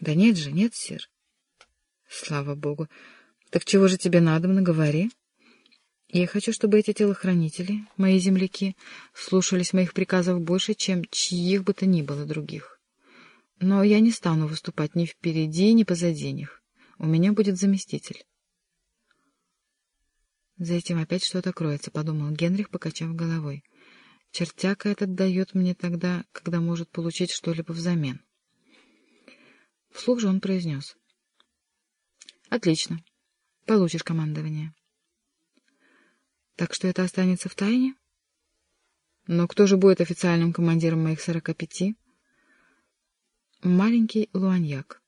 Да нет же, нет, сир. Слава богу. Так чего же тебе надо, говори. Я хочу, чтобы эти телохранители, мои земляки, слушались моих приказов больше, чем чьих бы то ни было других. Но я не стану выступать ни впереди, ни позади них. У меня будет заместитель. За этим опять что-то кроется, — подумал Генрих, покачав головой. Чертяка этот дает мне тогда, когда может получить что-либо взамен. Вслух же он произнес. — Отлично. Получишь командование. — Так что это останется в тайне? — Но кто же будет официальным командиром моих сорока пяти? — Маленький Луаньяк.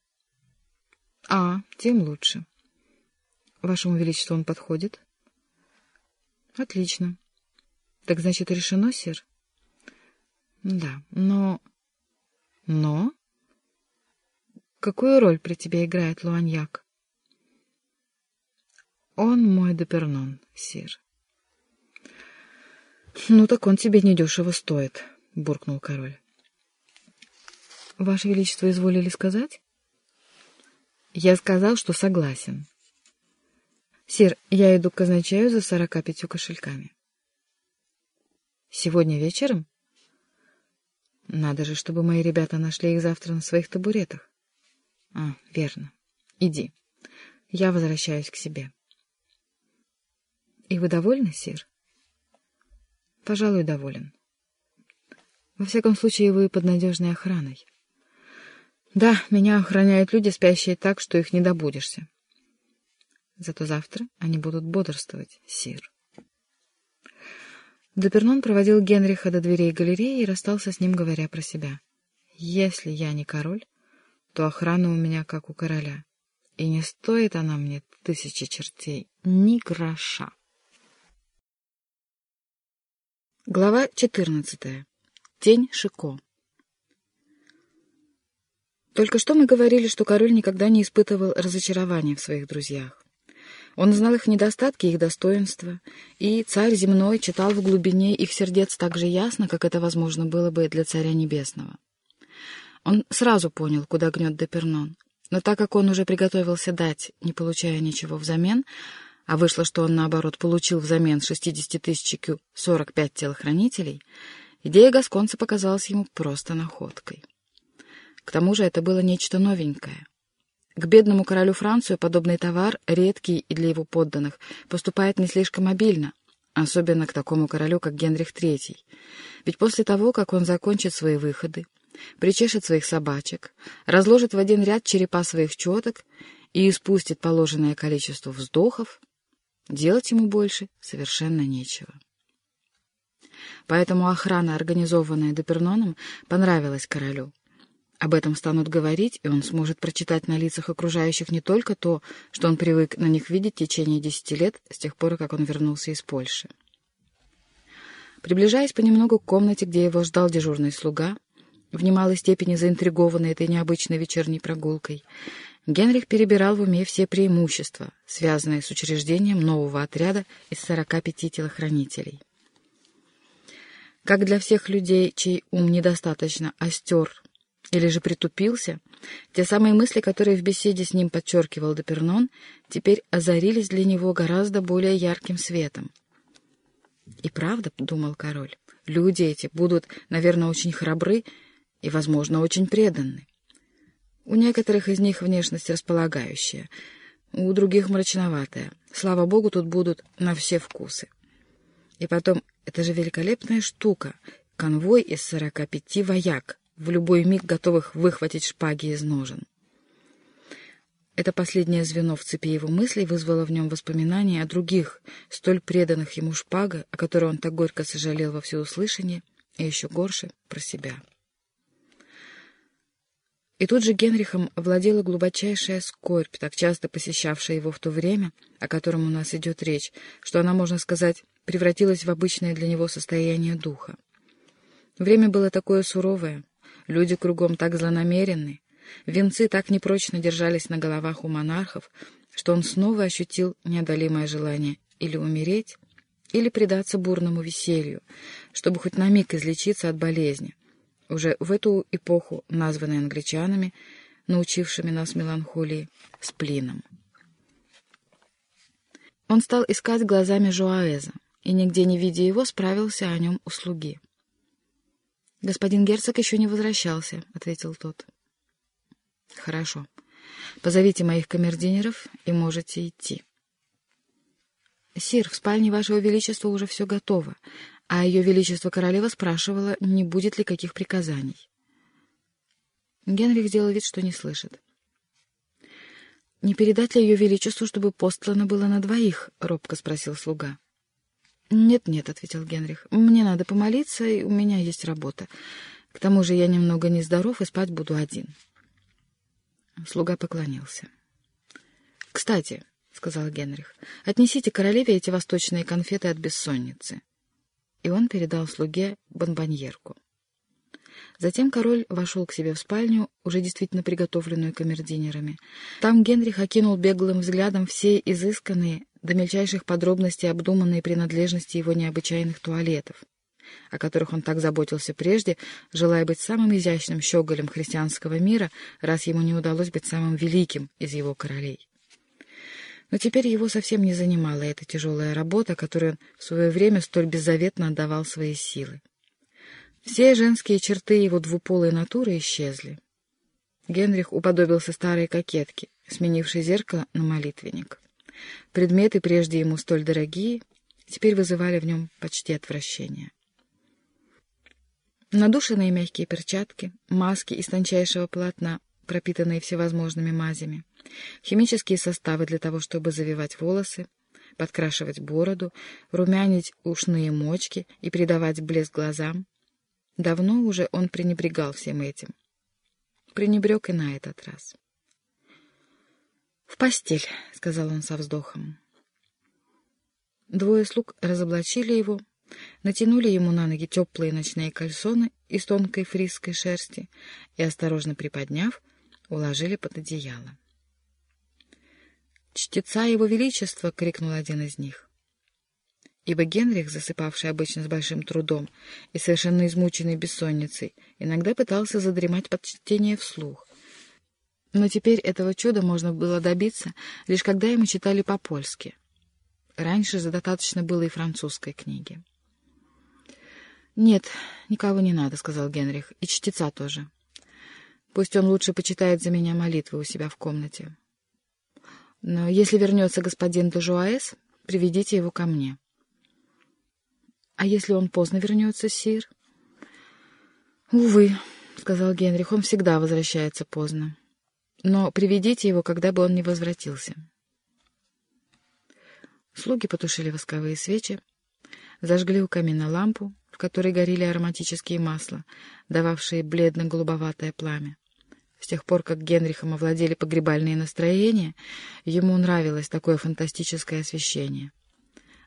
— А, тем лучше. — Вашему Величеству он подходит? — Отлично. — Так значит, решено, сир? — Да, но... — Но? Какую роль при тебе играет Луаньяк? Он мой Депернон, сир. Ну так он тебе недешево стоит, буркнул король. Ваше Величество изволили сказать? Я сказал, что согласен. Сир, я иду к казначею за сорока пятью кошельками. Сегодня вечером? Надо же, чтобы мои ребята нашли их завтра на своих табуретах. А, верно. Иди. Я возвращаюсь к себе. И вы довольны, сир? Пожалуй, доволен. Во всяком случае, вы под надежной охраной. Да, меня охраняют люди, спящие так, что их не добудешься. Зато завтра они будут бодрствовать, сир. Депернон проводил Генриха до дверей галереи и расстался с ним, говоря про себя. «Если я не король, то охрана у меня как у короля, и не стоит она мне тысячи чертей, ни гроша. Глава 14. Тень Шико. Только что мы говорили, что король никогда не испытывал разочарования в своих друзьях. Он знал их недостатки и их достоинства, и царь земной читал в глубине их сердец так же ясно, как это возможно было бы для царя небесного. Он сразу понял, куда гнет Депернон. Но так как он уже приготовился дать, не получая ничего взамен, а вышло, что он, наоборот, получил взамен 60 тысяч кю 45 телохранителей, идея Гасконца показалась ему просто находкой. К тому же это было нечто новенькое. К бедному королю Францию подобный товар, редкий и для его подданных, поступает не слишком обильно, особенно к такому королю, как Генрих III. Ведь после того, как он закончит свои выходы, причешет своих собачек, разложит в один ряд черепа своих четок и испустит положенное количество вздохов, делать ему больше совершенно нечего. Поэтому охрана, организованная Деперноном, понравилась королю. Об этом станут говорить, и он сможет прочитать на лицах окружающих не только то, что он привык на них видеть в течение десяти лет с тех пор, как он вернулся из Польши. Приближаясь понемногу к комнате, где его ждал дежурный слуга, в немалой степени заинтригованный этой необычной вечерней прогулкой, Генрих перебирал в уме все преимущества, связанные с учреждением нового отряда из 45 телохранителей. Как для всех людей, чей ум недостаточно остер или же притупился, те самые мысли, которые в беседе с ним подчеркивал Депернон, теперь озарились для него гораздо более ярким светом. «И правда, — думал король, — люди эти будут, наверное, очень храбры и, возможно, очень преданы. У некоторых из них внешность располагающая, у других мрачноватая. Слава богу, тут будут на все вкусы. И потом, это же великолепная штука — конвой из сорока пяти вояк, в любой миг готовых выхватить шпаги из ножен. Это последнее звено в цепи его мыслей вызвало в нем воспоминания о других, столь преданных ему шпага, о которой он так горько сожалел во всеуслышание, и еще горше про себя. И тут же Генрихом владела глубочайшая скорбь, так часто посещавшая его в то время, о котором у нас идет речь, что она, можно сказать, превратилась в обычное для него состояние духа. Время было такое суровое, люди кругом так злонамеренны, венцы так непрочно держались на головах у монархов, что он снова ощутил неодолимое желание или умереть, или предаться бурному веселью, чтобы хоть на миг излечиться от болезни, уже в эту эпоху названной англичанами научившими нас меланхолии, с Плином. Он стал искать глазами Жуаэза, и, нигде не видя его, справился о нем услуги. «Господин герцог еще не возвращался», — ответил тот. «Хорошо. Позовите моих камердинеров и можете идти». «Сир, в спальне Вашего Величества уже все готово, а Ее Величество Королева спрашивала, не будет ли каких приказаний». Генрих сделал вид, что не слышит. «Не передать ли Ее Величеству, чтобы постлано было на двоих?» — робко спросил слуга. «Нет-нет», — ответил Генрих, — «мне надо помолиться, и у меня есть работа. К тому же я немного нездоров и спать буду один». Слуга поклонился. «Кстати», — сказал Генрих, — «отнесите королеве эти восточные конфеты от бессонницы». И он передал слуге бонбоньерку. Затем король вошел к себе в спальню, уже действительно приготовленную камердинерами. Там Генрих окинул беглым взглядом все изысканные, до мельчайших подробностей обдуманные принадлежности его необычайных туалетов, о которых он так заботился прежде, желая быть самым изящным щеголем христианского мира, раз ему не удалось быть самым великим из его королей. Но теперь его совсем не занимала эта тяжелая работа, которой он в свое время столь беззаветно отдавал свои силы. Все женские черты его двуполой натуры исчезли. Генрих уподобился старой кокетке, сменившей зеркало на молитвенник. Предметы, прежде ему столь дорогие, теперь вызывали в нем почти отвращение. Надушенные мягкие перчатки, маски из тончайшего полотна, пропитанные всевозможными мазями, химические составы для того, чтобы завивать волосы, подкрашивать бороду, румянить ушные мочки и придавать блеск глазам. Давно уже он пренебрегал всем этим. Пренебрег и на этот раз. «В постель», — сказал он со вздохом. Двое слуг разоблачили его, натянули ему на ноги теплые ночные кальсоны из тонкой фрисской шерсти и, осторожно приподняв, уложили под одеяло. «Чтеца его величества!» — крикнул один из них. Ибо Генрих, засыпавший обычно с большим трудом и совершенно измученный бессонницей, иногда пытался задремать под чтение вслух, но теперь этого чуда можно было добиться, лишь когда ему читали по-польски. Раньше достаточно было и французской книги. «Нет, никого не надо», — сказал Генрих, — «и чтеца тоже. Пусть он лучше почитает за меня молитвы у себя в комнате. Но если вернется господин Дежуаэс, приведите его ко мне». «А если он поздно вернется, сир?» «Увы», — сказал Генрих, — «он всегда возвращается поздно» но приведите его, когда бы он не возвратился. Слуги потушили восковые свечи, зажгли у камина лампу, в которой горели ароматические масла, дававшие бледно-голубоватое пламя. С тех пор, как Генрихом овладели погребальные настроения, ему нравилось такое фантастическое освещение.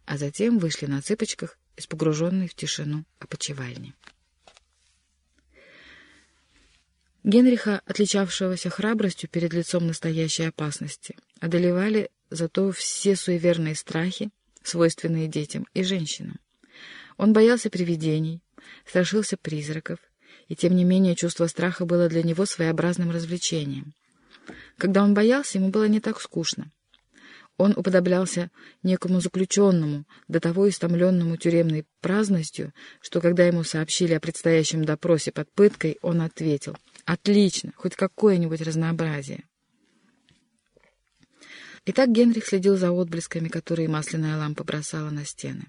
А затем вышли на цыпочках из погруженной в тишину опочивальни. Генриха, отличавшегося храбростью перед лицом настоящей опасности, одолевали зато все суеверные страхи, свойственные детям и женщинам. Он боялся привидений, страшился призраков, и тем не менее чувство страха было для него своеобразным развлечением. Когда он боялся, ему было не так скучно. Он уподоблялся некому заключенному, до того истомленному тюремной праздностью, что когда ему сообщили о предстоящем допросе под пыткой, он ответил «Отлично, хоть какое-нибудь разнообразие». Итак, Генрих следил за отблесками, которые масляная лампа бросала на стены.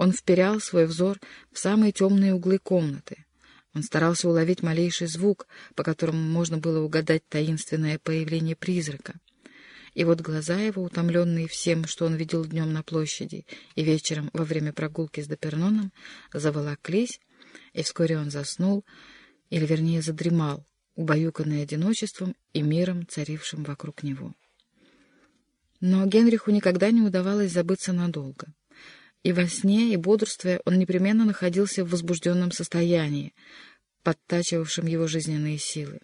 Он вперял свой взор в самые темные углы комнаты. Он старался уловить малейший звук, по которому можно было угадать таинственное появление призрака. И вот глаза его, утомленные всем, что он видел днем на площади и вечером во время прогулки с Доперноном, заволоклись, и вскоре он заснул, или, вернее, задремал, убаюканный одиночеством и миром, царившим вокруг него. Но Генриху никогда не удавалось забыться надолго. И во сне, и бодрствуя, он непременно находился в возбужденном состоянии, подтачивавшем его жизненные силы.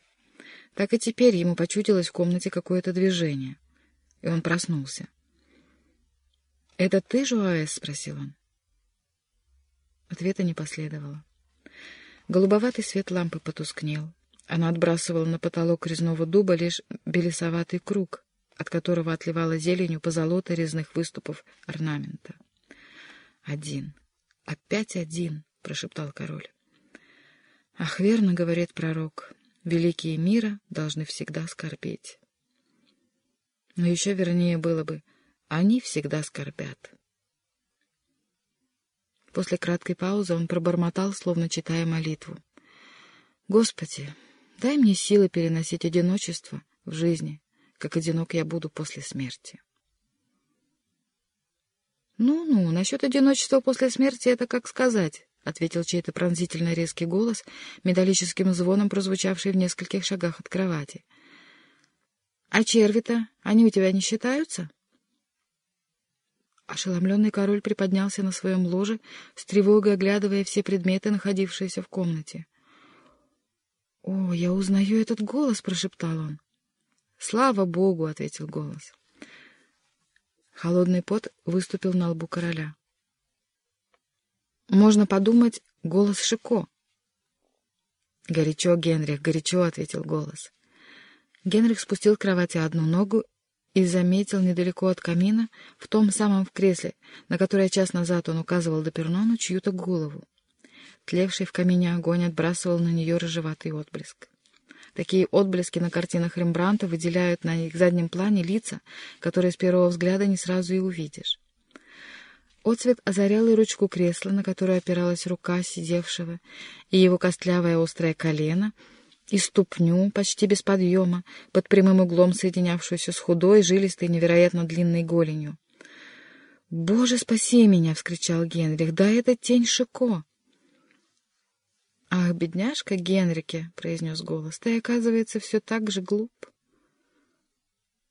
Так и теперь ему почудилось в комнате какое-то движение — и он проснулся. «Это ты, Жуаэс?» — спросил он. Ответа не последовало. Голубоватый свет лампы потускнел, Она отбрасывала на потолок резного дуба лишь белесоватый круг, от которого отливала зеленью позолота резных выступов орнамента. «Один. Опять один!» — прошептал король. «Ах, верно, — говорит пророк, — великие мира должны всегда скорбеть». Но еще вернее было бы, они всегда скорбят. После краткой паузы он пробормотал, словно читая молитву. «Господи, дай мне силы переносить одиночество в жизни, как одинок я буду после смерти». «Ну-ну, насчет одиночества после смерти это как сказать», — ответил чей-то пронзительно резкий голос, металлическим звоном прозвучавший в нескольких шагах от кровати. «А черви-то, они у тебя не считаются?» Ошеломленный король приподнялся на своем ложе, с тревогой оглядывая все предметы, находившиеся в комнате. «О, я узнаю этот голос!» — прошептал он. «Слава Богу!» — ответил голос. Холодный пот выступил на лбу короля. «Можно подумать, голос Шико». «Горячо, Генрих, горячо!» — ответил голос. Генрих спустил к кровати одну ногу и заметил недалеко от камина, в том самом в кресле, на которое час назад он указывал Допернону, чью-то голову. Тлевший в камине огонь отбрасывал на нее рыжеватый отблеск. Такие отблески на картинах Рембранта выделяют на их заднем плане лица, которые с первого взгляда не сразу и увидишь. Отцвет озарял и ручку кресла, на которую опиралась рука сидевшего, и его костлявое острое колено — и ступню, почти без подъема, под прямым углом соединявшуюся с худой, жилистой, невероятно длинной голенью. «Боже, спаси меня!» — вскричал Генрих. «Да это тень Шико!» «Ах, бедняжка Генрике!» — произнес голос. «Ты, оказывается, все так же глуп».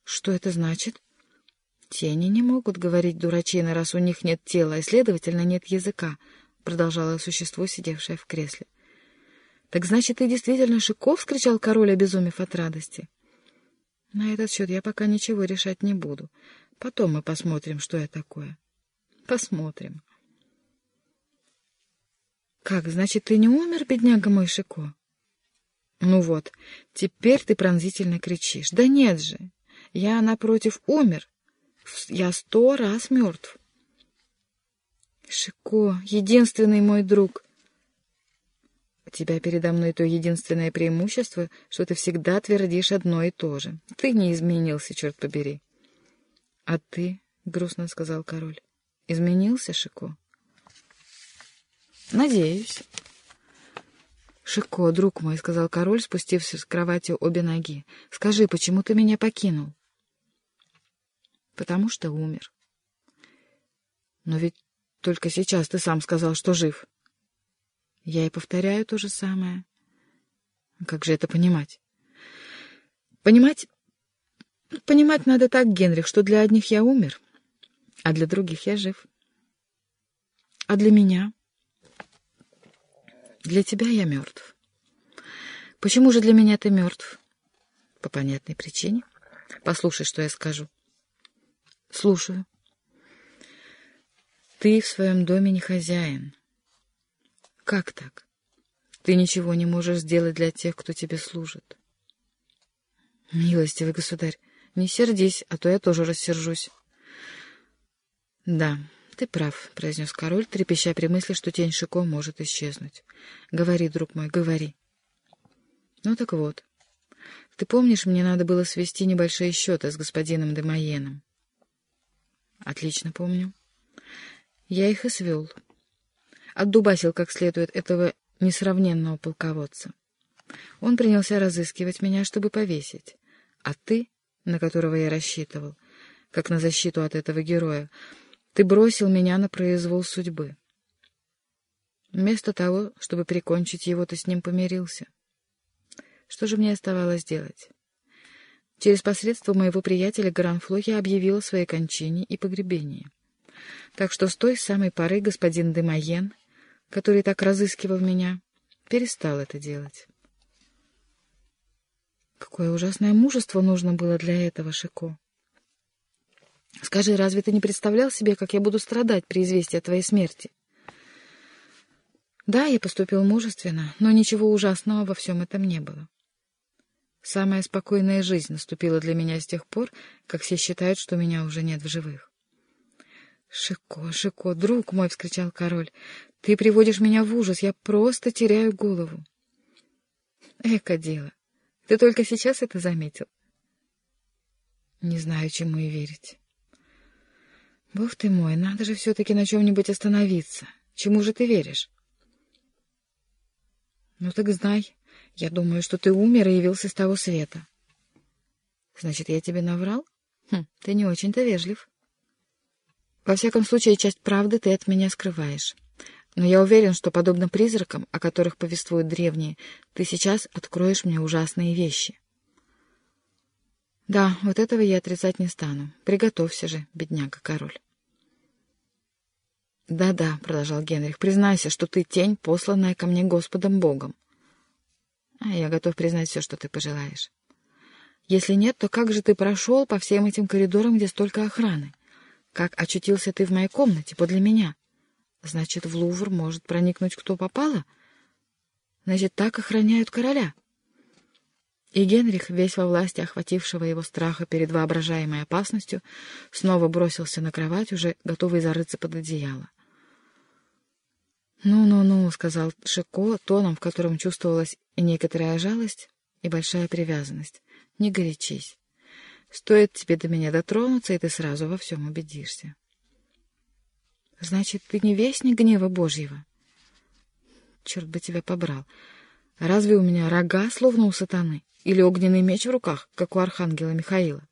«Что это значит?» «Тени не могут говорить дурачины, раз у них нет тела, и, следовательно, нет языка», — продолжало существо, сидевшее в кресле. «Так значит, ты действительно Шиков?» — вскричал король, обезумев от радости. «На этот счет я пока ничего решать не буду. Потом мы посмотрим, что я такое. Посмотрим». «Как, значит, ты не умер, бедняга мой Шико?» «Ну вот, теперь ты пронзительно кричишь. Да нет же, я, напротив, умер. Я сто раз мертв». «Шико, единственный мой друг, у тебя передо мной то единственное преимущество, что ты всегда твердишь одно и то же. Ты не изменился, черт побери. — А ты, — грустно сказал король, — изменился, Шико? — Надеюсь. — Шико, друг мой, — сказал король, спустившись с кровати обе ноги, — скажи, почему ты меня покинул? — Потому что умер. — Но ведь только сейчас ты сам сказал, что жив. — я и повторяю то же самое. Как же это понимать? Понимать... Понимать надо так, Генрих, что для одних я умер, а для других я жив. А для меня? Для тебя я мертв. Почему же для меня ты мертв? По понятной причине. Послушай, что я скажу. Слушаю. Ты в своем доме не хозяин. Как так? Ты ничего не можешь сделать для тех, кто тебе служит. Милостивый государь, не сердись, а то я тоже рассержусь. Да, ты прав, — произнес король, трепеща при мысли, что тень Шико может исчезнуть. Говори, друг мой, говори. Ну так вот. Ты помнишь, мне надо было свести небольшие счеты с господином Демоеном? Отлично помню. Я их и свел отдубасил как следует этого несравненного полководца. Он принялся разыскивать меня, чтобы повесить. А ты, на которого я рассчитывал, как на защиту от этого героя, ты бросил меня на произвол судьбы. Вместо того, чтобы прикончить его, ты с ним помирился. Что же мне оставалось делать? Через посредство моего приятеля Гранфло я объявил о своей кончине и погребении. Так что с той самой поры господин Демайен который так разыскивал меня, перестал это делать. Какое ужасное мужество нужно было для этого, Шико. Скажи, разве ты не представлял себе, как я буду страдать при известии о твоей смерти? Да, я поступил мужественно, но ничего ужасного во всем этом не было. Самая спокойная жизнь наступила для меня с тех пор, как все считают, что меня уже нет в живых. «Шико, Шико, друг мой!» — вскричал король. «Ты приводишь меня в ужас, я просто теряю голову». «Эко дело! Ты только сейчас это заметил?» «Не знаю, чему и верить». «Бог ты мой, надо же все-таки на чем-нибудь остановиться. Чему же ты веришь?» «Ну так знай, я думаю, что ты умер и явился с того света». «Значит, я тебе наврал? Хм, ты не очень-то вежлив». «Во всяком случае, часть правды ты от меня скрываешь. Но я уверен, что, подобно призракам, о которых повествуют древние, ты сейчас откроешь мне ужасные вещи». «Да, вот этого я отрицать не стану. Приготовься же, бедняга-король». «Да-да», — продолжал Генрих, — «признайся, что ты тень, посланная ко мне Господом Богом». «А я готов признать все, что ты пожелаешь». «Если нет, то как же ты прошел по всем этим коридорам, где столько охраны? Как очутился ты в моей комнате подле меня? Значит, в Лувр может проникнуть кто попало? Значит, так охраняют короля». И Генрих, весь во власти охватившего его страха перед воображаемой опасностью, снова бросился на кровать, уже готовый зарыться под одеяло. «Ну-ну-ну», — сказал Шико тоном, в котором чувствовалась и некоторая жалость, и большая привязанность. «Не горячись. Стоит тебе до меня дотронуться, и ты сразу во всем убедишься». «Значит, ты не вестник гнева Божьего?» «Черт бы тебя побрал! Разве у меня рога, словно у сатаны, или огненный меч в руках, как у архангела Михаила?»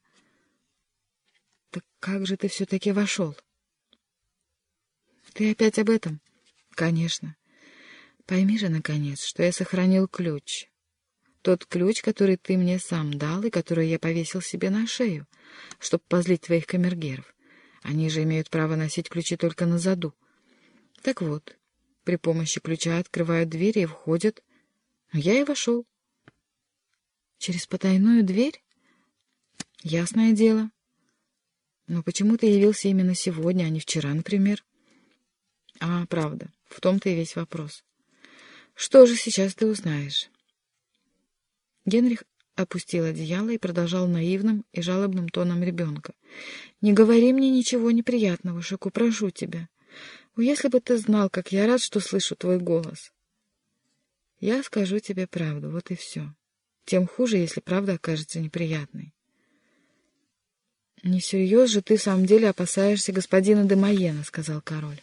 «Так как же ты все-таки вошел?» «Ты опять об этом?» Конечно. Пойми же, наконец, что я сохранил ключ. Тот ключ, который ты мне сам дал и который я повесил себе на шею, чтобы позлить твоих камергеров. Они же имеют право носить ключи только на заду. Так вот, при помощи ключа открывают двери и входят. Я и вошел. Через потайную дверь? Ясное дело. Но почему ты явился именно сегодня, а не вчера, например? А, правда. В том-то и весь вопрос. Что же сейчас ты узнаешь? Генрих опустил одеяло и продолжал наивным и жалобным тоном ребенка. «Не говори мне ничего неприятного, Шику, прошу тебя. О, если бы ты знал, как я рад, что слышу твой голос!» «Я скажу тебе правду, вот и все. Тем хуже, если правда окажется неприятной». «Не всерьез же ты в самом деле опасаешься господина Демоена», — сказал король.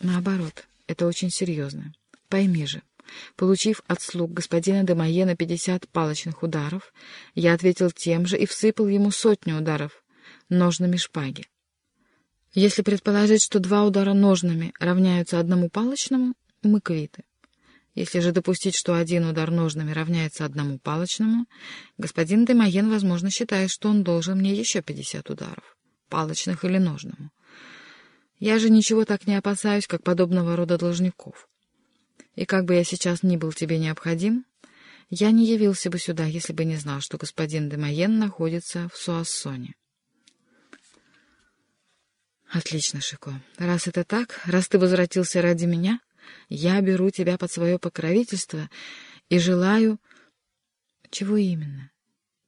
Наоборот, это очень серьезно. Пойми же, получив от слуг господина Демоена пятьдесят палочных ударов, я ответил тем же и всыпал ему сотню ударов ножными шпаги. Если предположить, что два удара ножными равняются одному палочному, мы квиты. Если же допустить, что один удар ножными равняется одному палочному, господин Демоен, возможно, считает, что он должен мне еще пятьдесят ударов, палочных или ножному. Я же ничего так не опасаюсь, как подобного рода должников. И как бы я сейчас ни был тебе необходим, я не явился бы сюда, если бы не знал, что господин Демоен находится в Суассоне. Отлично, Шико. Раз это так, раз ты возвратился ради меня, я беру тебя под свое покровительство и желаю... Чего именно?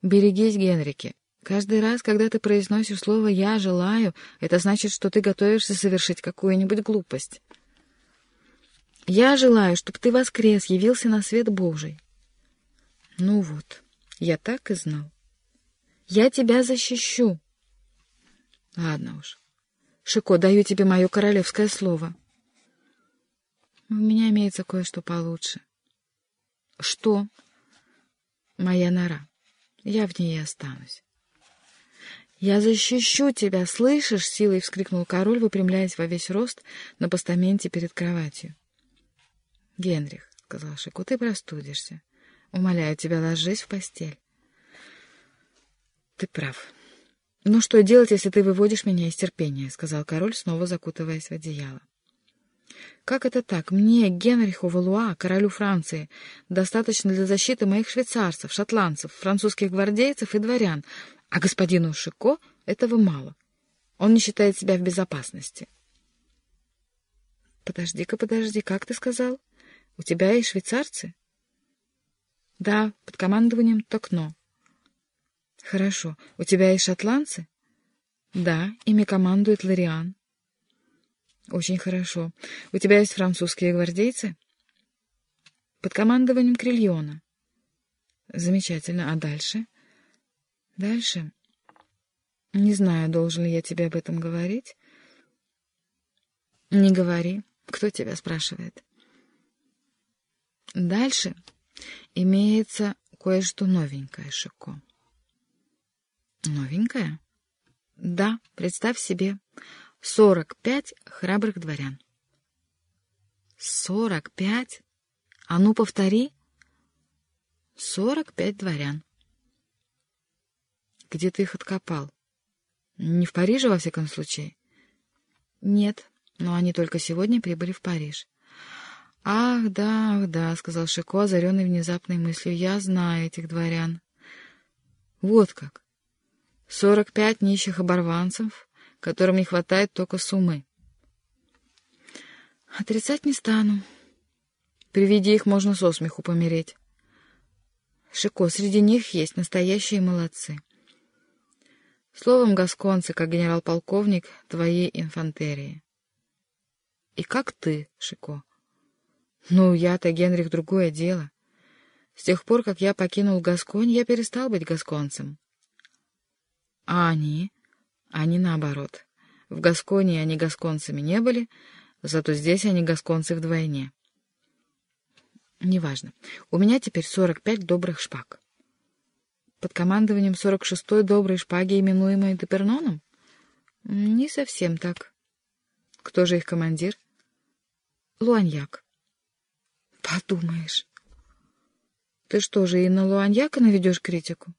Берегись, Генрике, Каждый раз, когда ты произносишь слово «я желаю», это значит, что ты готовишься совершить какую-нибудь глупость. Я желаю, чтобы ты воскрес, явился на свет Божий. Ну вот, я так и знал. Я тебя защищу. Ладно уж. Шико, даю тебе мое королевское слово. У меня имеется кое-что получше. Что? Моя нора. Я в ней и останусь. «Я защищу тебя, слышишь?» — силой вскрикнул король, выпрямляясь во весь рост на постаменте перед кроватью. «Генрих», — сказал Шику, — «ты простудишься. Умоляю тебя, ложись в постель». «Ты прав. Ну что делать, если ты выводишь меня из терпения?» — сказал король, снова закутываясь в одеяло. «Как это так? Мне, Генриху Валуа, королю Франции, достаточно для защиты моих швейцарцев, шотландцев, французских гвардейцев и дворян, а господину Шико этого мало. Он не считает себя в безопасности. Подожди-ка, подожди, как ты сказал? У тебя и швейцарцы? Да, под командованием Токно. Хорошо. У тебя есть шотландцы? Да, ими командует Лориан. Очень хорошо. У тебя есть французские гвардейцы? Под командованием Крильона. Замечательно. А дальше? Дальше? Не знаю, должен ли я тебе об этом говорить. Не говори. Кто тебя спрашивает? Дальше имеется кое-что новенькое, Шико. Новенькое? Да, представь себе, сорок пять храбрых дворян. Сорок пять? А ну, повтори. Сорок пять дворян. Где ты их откопал? Не в Париже, во всяком случае? Нет, но они только сегодня прибыли в Париж. «Ах, да, ах, да», — сказал Шико, озаренный внезапной мыслью, — «я знаю этих дворян». «Вот как. Сорок пять нищих оборванцев, которым не хватает только суммы». «Отрицать не стану. При виде их можно со смеху помереть». «Шико, среди них есть настоящие молодцы». Словом, гасконцы, как генерал-полковник твоей инфантерии. И как ты, Шико. Ну, я-то, Генрих, другое дело. С тех пор, как я покинул Гасконь, я перестал быть гасконцем. А они? Они наоборот. В Гасконе они гасконцами не были, зато здесь они гасконцы вдвойне. Неважно. У меня теперь сорок пять добрых шпаг. Под командованием сорок шестой доброй шпаги, именуемой Деперноном? Не совсем так. Кто же их командир? Луаньяк. Подумаешь. Ты что же и на Луаньяка наведешь критику?